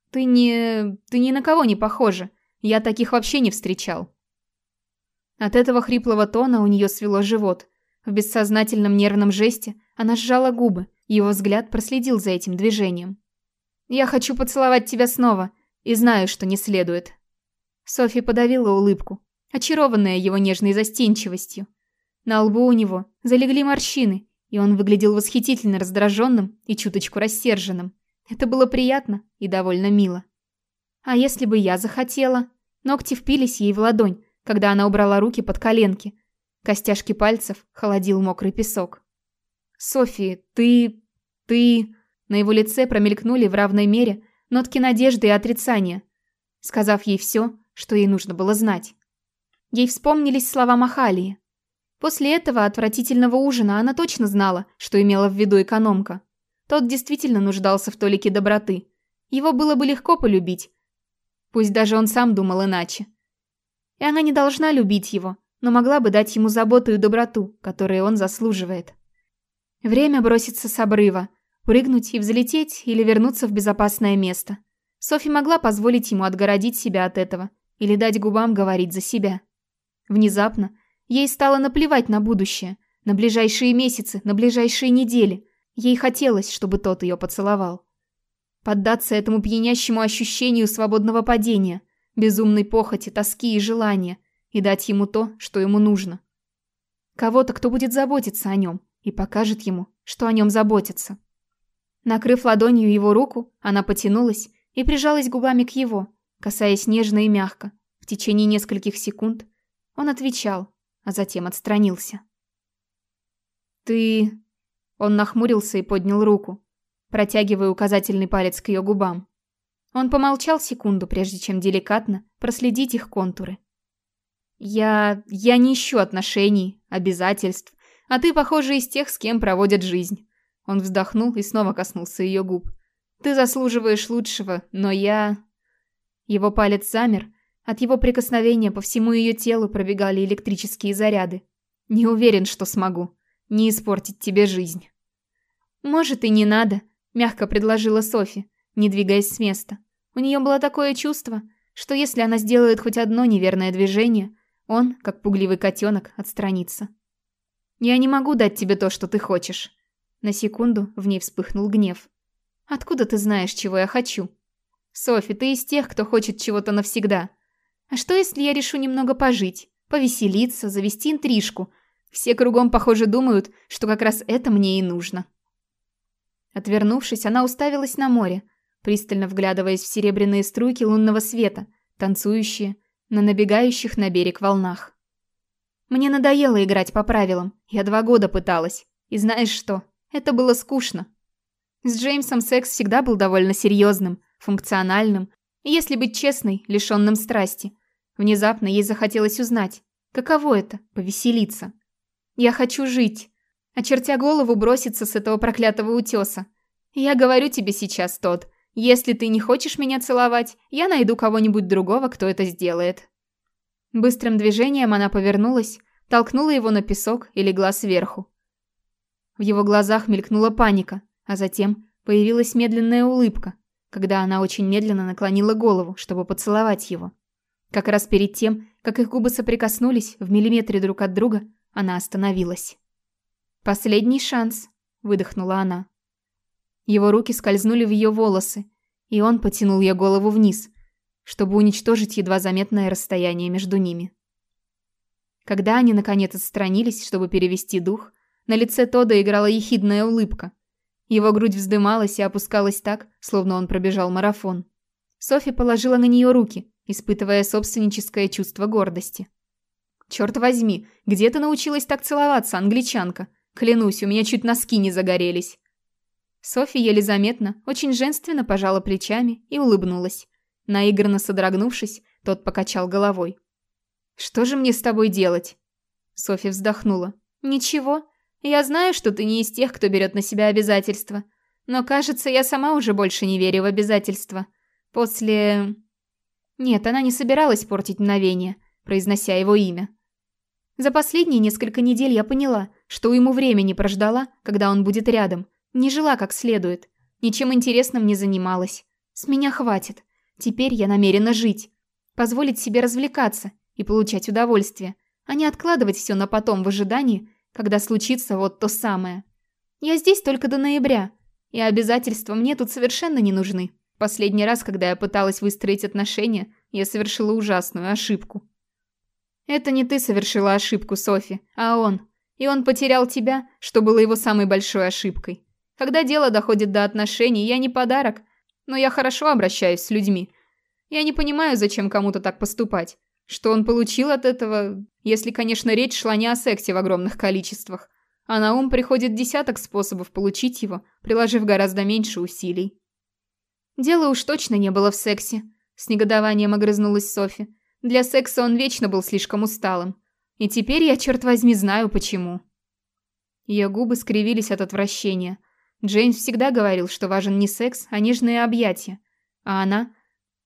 «Ты не... ты ни на кого не похожа. Я таких вообще не встречал». От этого хриплого тона у нее свело живот. В бессознательном нервном жесте она сжала губы, его взгляд проследил за этим движением. «Я хочу поцеловать тебя снова, и знаю, что не следует». Софи подавила улыбку, очарованная его нежной застенчивостью. На лбу у него залегли морщины, и он выглядел восхитительно раздраженным и чуточку рассерженным. Это было приятно и довольно мило. А если бы я захотела? Ногти впились ей в ладонь, когда она убрала руки под коленки. Костяшки пальцев холодил мокрый песок. «Софи, ты... ты...» На его лице промелькнули в равной мере нотки надежды и отрицания, сказав ей все, что ей нужно было знать. Ей вспомнились слова Махалии. После этого отвратительного ужина она точно знала, что имела в виду экономка. Тот действительно нуждался в толике доброты. Его было бы легко полюбить. Пусть даже он сам думал иначе. И она не должна любить его, но могла бы дать ему заботу и доброту, которые он заслуживает. Время броситься с обрыва, прыгнуть и взлететь или вернуться в безопасное место. Софи могла позволить ему отгородить себя от этого или дать губам говорить за себя. Внезапно ей стало наплевать на будущее, на ближайшие месяцы, на ближайшие недели. Ей хотелось, чтобы тот ее поцеловал. Поддаться этому пьянящему ощущению свободного падения, безумной похоти, тоски и желания, и дать ему то, что ему нужно. Кого-то, кто будет заботиться о нем и покажет ему, что о нем заботятся. Накрыв ладонью его руку, она потянулась и прижалась губами к его, касаясь нежно и мягко. В течение нескольких секунд он отвечал, а затем отстранился. «Ты...» Он нахмурился и поднял руку, протягивая указательный палец к ее губам. Он помолчал секунду, прежде чем деликатно проследить их контуры. «Я... я не ищу отношений, обязательств, а ты, похоже, из тех, с кем проводят жизнь». Он вздохнул и снова коснулся ее губ. «Ты заслуживаешь лучшего, но я...» Его палец замер, от его прикосновения по всему ее телу пробегали электрические заряды. «Не уверен, что смогу. Не испортить тебе жизнь». «Может, и не надо», — мягко предложила Софи, не двигаясь с места. У нее было такое чувство, что если она сделает хоть одно неверное движение, он, как пугливый котенок, отстранится. «Я не могу дать тебе то, что ты хочешь». На секунду в ней вспыхнул гнев. «Откуда ты знаешь, чего я хочу?» «Софи, ты из тех, кто хочет чего-то навсегда. А что, если я решу немного пожить, повеселиться, завести интрижку? Все кругом, похоже, думают, что как раз это мне и нужно». Отвернувшись, она уставилась на море, пристально вглядываясь в серебряные струйки лунного света, танцующие на набегающих на берег волнах. Мне надоело играть по правилам. Я два года пыталась. И знаешь что? Это было скучно. С Джеймсом секс всегда был довольно серьезным, функциональным, и, если быть честной, лишенным страсти. Внезапно ей захотелось узнать, каково это – повеселиться. Я хочу жить. Очертя голову, броситься с этого проклятого утеса. Я говорю тебе сейчас, тот, если ты не хочешь меня целовать, я найду кого-нибудь другого, кто это сделает. Быстрым движением она повернулась, толкнула его на песок и легла сверху. В его глазах мелькнула паника, а затем появилась медленная улыбка, когда она очень медленно наклонила голову, чтобы поцеловать его. Как раз перед тем, как их губы соприкоснулись в миллиметре друг от друга, она остановилась. «Последний шанс», — выдохнула она. Его руки скользнули в ее волосы, и он потянул ее голову вниз, чтобы уничтожить едва заметное расстояние между ними. Когда они наконец отстранились, чтобы перевести дух, на лице Тода играла ехидная улыбка. Его грудь вздымалась и опускалась так, словно он пробежал марафон. Софи положила на нее руки, испытывая собственническое чувство гордости. «Черт возьми, где ты научилась так целоваться, англичанка? Клянусь, у меня чуть носки не загорелись». Софи еле заметно, очень женственно пожала плечами и улыбнулась. Наигранно содрогнувшись, тот покачал головой. «Что же мне с тобой делать?» Софи вздохнула. «Ничего. Я знаю, что ты не из тех, кто берет на себя обязательства. Но, кажется, я сама уже больше не верю в обязательства. После...» Нет, она не собиралась портить мгновение, произнося его имя. За последние несколько недель я поняла, что ему времени прождала, когда он будет рядом. Не жила как следует. Ничем интересным не занималась. С меня хватит. Теперь я намерена жить. Позволить себе развлекаться и получать удовольствие, а не откладывать все на потом в ожидании, когда случится вот то самое. Я здесь только до ноября, и обязательства мне тут совершенно не нужны. Последний раз, когда я пыталась выстроить отношения, я совершила ужасную ошибку. Это не ты совершила ошибку, Софи, а он. И он потерял тебя, что было его самой большой ошибкой. Когда дело доходит до отношений, я не подарок, но я хорошо обращаюсь с людьми. Я не понимаю, зачем кому-то так поступать. Что он получил от этого, если, конечно, речь шла не о сексе в огромных количествах. А на ум приходит десяток способов получить его, приложив гораздо меньше усилий. Дело уж точно не было в сексе. С негодованием огрызнулась Софи. Для секса он вечно был слишком усталым. И теперь я, черт возьми, знаю почему. Ее губы скривились от отвращения. Джеймс всегда говорил, что важен не секс, а нежные объятия. А она,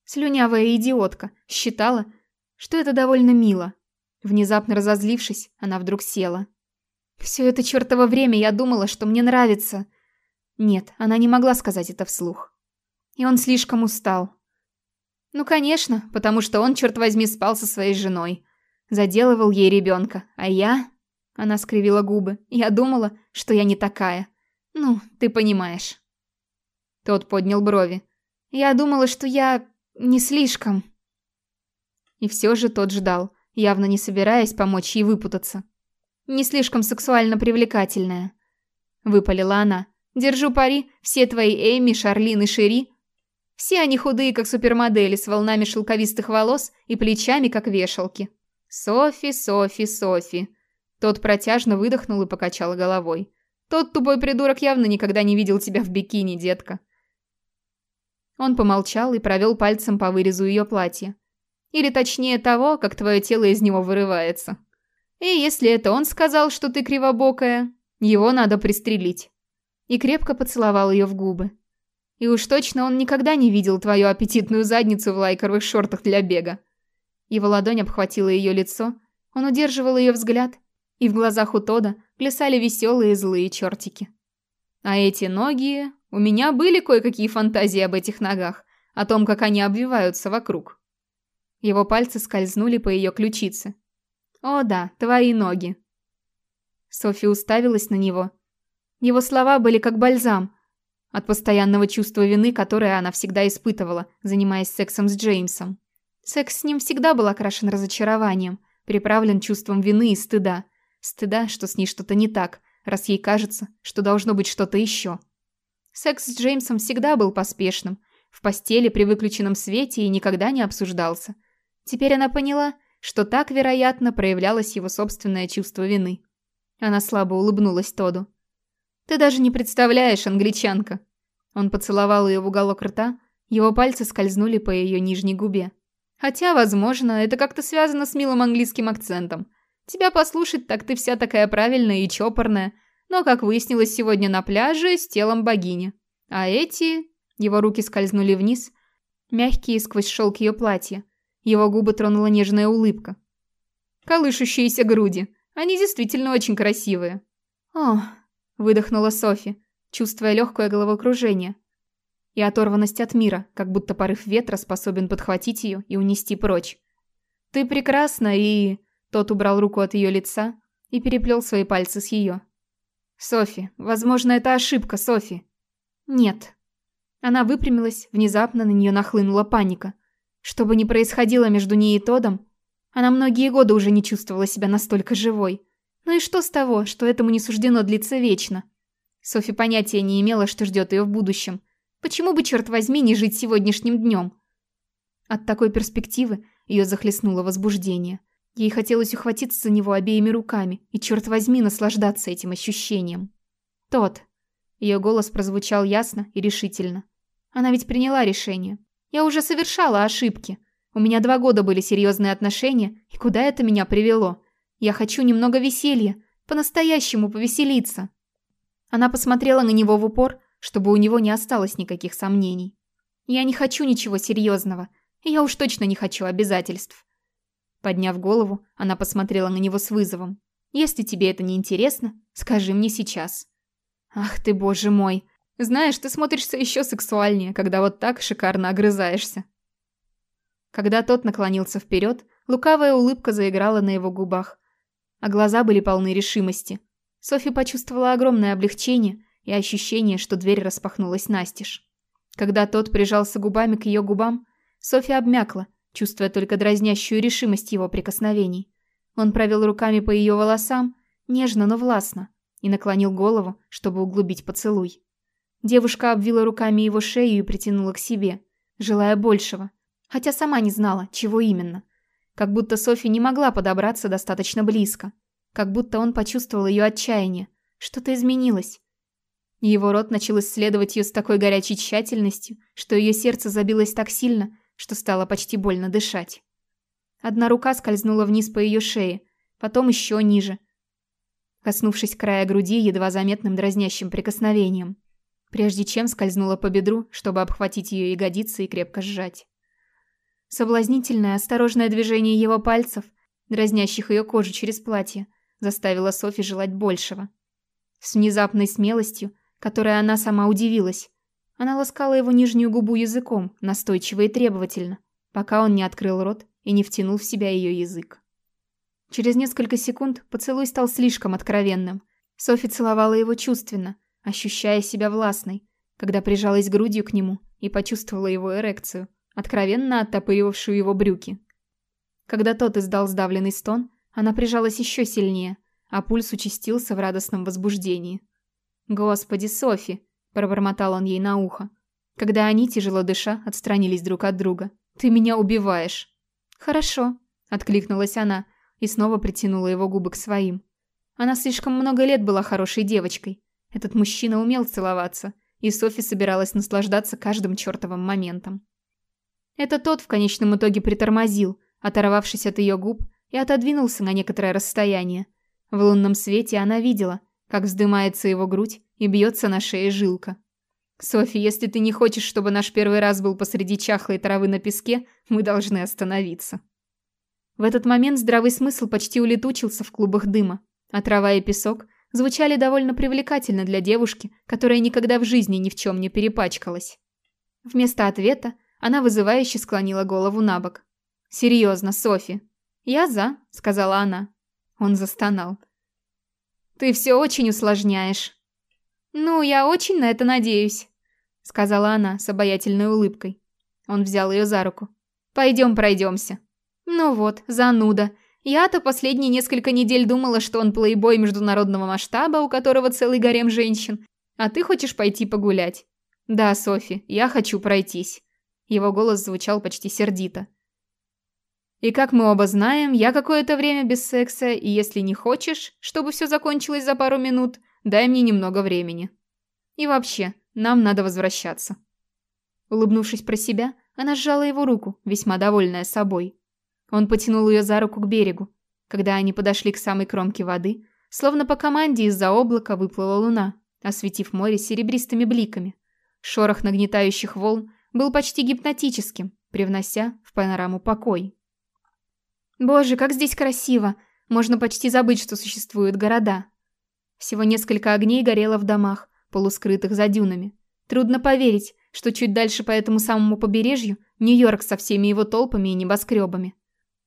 слюнявая идиотка, считала, что это довольно мило. Внезапно разозлившись, она вдруг села. Все это чертово время я думала, что мне нравится. Нет, она не могла сказать это вслух. И он слишком устал. Ну, конечно, потому что он, черт возьми, спал со своей женой. Заделывал ей ребенка, а я... Она скривила губы. Я думала, что я не такая. Ну, ты понимаешь. Тот поднял брови. Я думала, что я... не слишком... И все же тот ждал, явно не собираясь помочь ей выпутаться. «Не слишком сексуально привлекательная», — выпалила она. «Держу пари, все твои Эми, Шарлин и Шери все они худые, как супермодели, с волнами шелковистых волос и плечами, как вешалки. Софи, Софи, Софи. Тот протяжно выдохнул и покачал головой. Тот тупой придурок явно никогда не видел тебя в бикини, детка. Он помолчал и провел пальцем по вырезу ее платья. Или точнее того, как твое тело из него вырывается. И если это он сказал, что ты кривобокая, его надо пристрелить. И крепко поцеловал ее в губы. И уж точно он никогда не видел твою аппетитную задницу в лайковых шортах для бега. Его ладонь обхватила ее лицо, он удерживал ее взгляд, и в глазах у Тода плясали веселые злые чертики. А эти ноги... У меня были кое-какие фантазии об этих ногах, о том, как они обвиваются вокруг. Его пальцы скользнули по ее ключице. «О да, твои ноги». Софи уставилась на него. Его слова были как бальзам, от постоянного чувства вины, которое она всегда испытывала, занимаясь сексом с Джеймсом. Секс с ним всегда был окрашен разочарованием, приправлен чувством вины и стыда. Стыда, что с ней что-то не так, раз ей кажется, что должно быть что-то еще. Секс с Джеймсом всегда был поспешным, в постели при выключенном свете и никогда не обсуждался. Теперь она поняла, что так, вероятно, проявлялось его собственное чувство вины. Она слабо улыбнулась Тоду. Ты даже не представляешь, англичанка. Он поцеловал ее в уголок рта, его пальцы скользнули по ее нижней губе. Хотя, возможно, это как-то связано с милым английским акцентом. Тебя послушать, так ты вся такая правильная и чопорная, но, как выяснилось сегодня на пляже, с телом богини. А эти... Его руки скользнули вниз, мягкие сквозь шелк ее платья. Его губы тронула нежная улыбка. Колышущиеся груди. Они действительно очень красивые. О, Выдохнула Софи, чувствуя легкое головокружение и оторванность от мира, как будто порыв ветра способен подхватить ее и унести прочь. «Ты прекрасна и...» Тот убрал руку от ее лица и переплел свои пальцы с ее. «Софи, возможно, это ошибка, Софи». «Нет». Она выпрямилась, внезапно на нее нахлынула паника. Что бы ни происходило между ней и Тодом, она многие годы уже не чувствовала себя настолько живой. Ну и что с того, что этому не суждено длиться вечно? Софи понятия не имела, что ждет ее в будущем. Почему бы, черт возьми, не жить сегодняшним днем? От такой перспективы ее захлестнуло возбуждение. Ей хотелось ухватиться за него обеими руками и, черт возьми, наслаждаться этим ощущением. Тот. Ее голос прозвучал ясно и решительно. Она ведь приняла решение. Я уже совершала ошибки. У меня два года были серьезные отношения, и куда это меня привело? Я хочу немного веселья, по-настоящему повеселиться. Она посмотрела на него в упор, чтобы у него не осталось никаких сомнений. Я не хочу ничего серьезного, и я уж точно не хочу обязательств. Подняв голову, она посмотрела на него с вызовом. Если тебе это не интересно, скажи мне сейчас. Ах ты, боже мой. Знаешь, ты смотришься еще сексуальнее, когда вот так шикарно огрызаешься. Когда тот наклонился вперед, лукавая улыбка заиграла на его губах, а глаза были полны решимости. Софи почувствовала огромное облегчение и ощущение, что дверь распахнулась настежь. Когда тот прижался губами к ее губам, Софи обмякла, чувствуя только дразнящую решимость его прикосновений. Он провел руками по ее волосам, нежно, но властно, и наклонил голову, чтобы углубить поцелуй. Девушка обвила руками его шею и притянула к себе, желая большего, хотя сама не знала, чего именно. Как будто Софи не могла подобраться достаточно близко, как будто он почувствовал ее отчаяние, что-то изменилось. Его рот начал исследовать ее с такой горячей тщательностью, что ее сердце забилось так сильно, что стало почти больно дышать. Одна рука скользнула вниз по ее шее, потом еще ниже, коснувшись края груди едва заметным дразнящим прикосновением, прежде чем скользнула по бедру, чтобы обхватить ее ягодицы и крепко сжать. Соблазнительное, осторожное движение его пальцев, дразнящих ее кожу через платье, заставило Софи желать большего. С внезапной смелостью, которой она сама удивилась, она ласкала его нижнюю губу языком, настойчиво и требовательно, пока он не открыл рот и не втянул в себя ее язык. Через несколько секунд поцелуй стал слишком откровенным. Софи целовала его чувственно, ощущая себя властной, когда прижалась грудью к нему и почувствовала его эрекцию, откровенно оттопыривавшую его брюки. Когда тот издал сдавленный стон, она прижалась еще сильнее, а пульс участился в радостном возбуждении. «Господи, Софи!» Пробормотал он ей на ухо. Когда они, тяжело дыша, отстранились друг от друга. «Ты меня убиваешь!» «Хорошо», — откликнулась она и снова притянула его губы к своим. Она слишком много лет была хорошей девочкой. Этот мужчина умел целоваться, и Софи собиралась наслаждаться каждым чертовым моментом. Это тот в конечном итоге притормозил, оторвавшись от ее губ, и отодвинулся на некоторое расстояние. В лунном свете она видела, как вздымается его грудь и бьется на шее жилка. «Софи, если ты не хочешь, чтобы наш первый раз был посреди чахлой травы на песке, мы должны остановиться». В этот момент здравый смысл почти улетучился в клубах дыма, а трава и песок звучали довольно привлекательно для девушки, которая никогда в жизни ни в чем не перепачкалась. Вместо ответа она вызывающе склонила голову на бок. «Серьезно, Софи?» «Я за», — сказала она. Он застонал. «Ты все очень усложняешь». «Ну, я очень на это надеюсь», — сказала она с обаятельной улыбкой. Он взял ее за руку. «Пойдем пройдемся». «Ну вот, зануда. Я-то последние несколько недель думала, что он плейбой международного масштаба, у которого целый гарем женщин. А ты хочешь пойти погулять?» «Да, Софи, я хочу пройтись». Его голос звучал почти сердито. «И как мы оба знаем, я какое-то время без секса, и если не хочешь, чтобы все закончилось за пару минут, Дай мне немного времени. И вообще, нам надо возвращаться». Улыбнувшись про себя, она сжала его руку, весьма довольная собой. Он потянул ее за руку к берегу. Когда они подошли к самой кромке воды, словно по команде из-за облака выплыла луна, осветив море серебристыми бликами. Шорох нагнетающих волн был почти гипнотическим, привнося в панораму покой. «Боже, как здесь красиво! Можно почти забыть, что существуют города!» Всего несколько огней горело в домах, полускрытых за дюнами. Трудно поверить, что чуть дальше по этому самому побережью Нью-Йорк со всеми его толпами и небоскребами.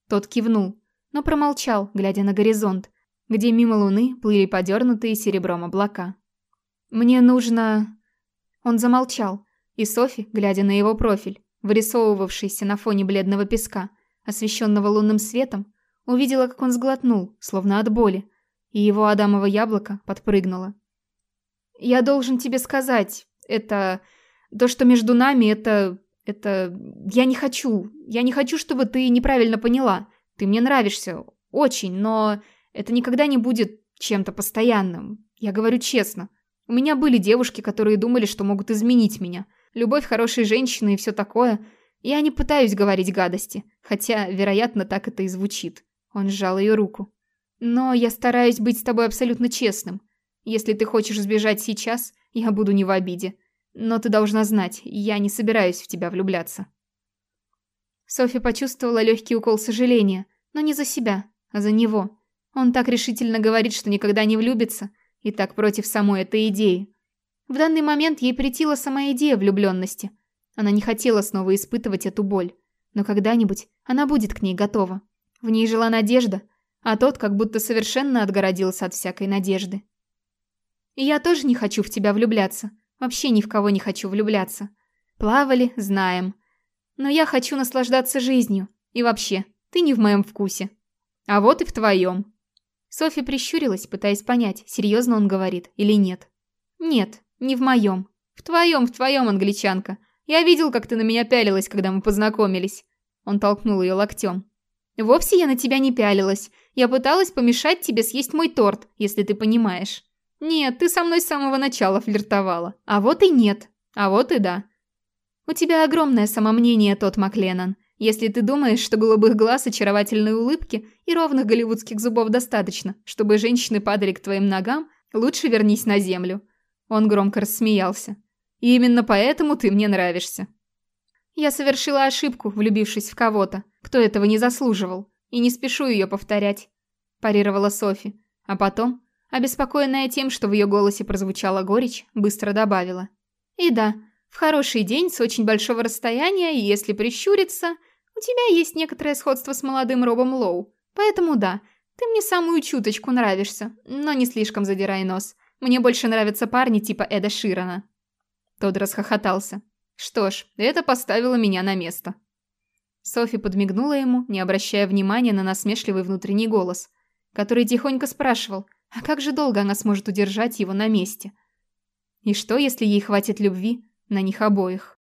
Тот кивнул, но промолчал, глядя на горизонт, где мимо луны плыли подернутые серебром облака. «Мне нужно...» Он замолчал, и Софи, глядя на его профиль, вырисовывавшийся на фоне бледного песка, освещенного лунным светом, увидела, как он сглотнул, словно от боли, и его адамово яблоко подпрыгнуло. «Я должен тебе сказать, это... То, что между нами, это... Это... Я не хочу. Я не хочу, чтобы ты неправильно поняла. Ты мне нравишься. Очень, но... Это никогда не будет чем-то постоянным. Я говорю честно. У меня были девушки, которые думали, что могут изменить меня. Любовь хорошей женщины и все такое. Я не пытаюсь говорить гадости, хотя, вероятно, так это и звучит. Он сжал ее руку. Но я стараюсь быть с тобой абсолютно честным. Если ты хочешь сбежать сейчас, я буду не в обиде. Но ты должна знать, я не собираюсь в тебя влюбляться. Софи почувствовала легкий укол сожаления, но не за себя, а за него. Он так решительно говорит, что никогда не влюбится, и так против самой этой идеи. В данный момент ей претила сама идея влюбленности. Она не хотела снова испытывать эту боль, но когда-нибудь она будет к ней готова. В ней жила надежда, а тот как будто совершенно отгородился от всякой надежды. И я тоже не хочу в тебя влюбляться. Вообще ни в кого не хочу влюбляться. Плавали, знаем. Но я хочу наслаждаться жизнью. И вообще, ты не в моем вкусе. А вот и в твоем. Софи прищурилась, пытаясь понять, серьезно он говорит или нет. Нет, не в моем. В твоем, в твоем, англичанка. Я видел, как ты на меня пялилась, когда мы познакомились. Он толкнул ее локтем. Вовсе я на тебя не пялилась. Я пыталась помешать тебе съесть мой торт, если ты понимаешь. Нет, ты со мной с самого начала флиртовала. А вот и нет. А вот и да. У тебя огромное самомнение, тот Макленнон. Если ты думаешь, что голубых глаз, очаровательной улыбки и ровных голливудских зубов достаточно, чтобы женщины падали к твоим ногам, лучше вернись на землю. Он громко рассмеялся. И именно поэтому ты мне нравишься. Я совершила ошибку, влюбившись в кого-то, кто этого не заслуживал, и не спешу ее повторять, парировала Софи, а потом Обеспокоенная тем, что в ее голосе прозвучала горечь, быстро добавила. «И да, в хороший день с очень большого расстояния, и если прищуриться, у тебя есть некоторое сходство с молодым Робом Лоу. Поэтому да, ты мне самую чуточку нравишься, но не слишком задирай нос. Мне больше нравятся парни типа Эда Ширана». Тот расхохотался. Что ж, это поставило меня на место. Софи подмигнула ему, не обращая внимания на насмешливый внутренний голос, который тихонько спрашивал – а как же долго она сможет удержать его на месте? И что, если ей хватит любви на них обоих?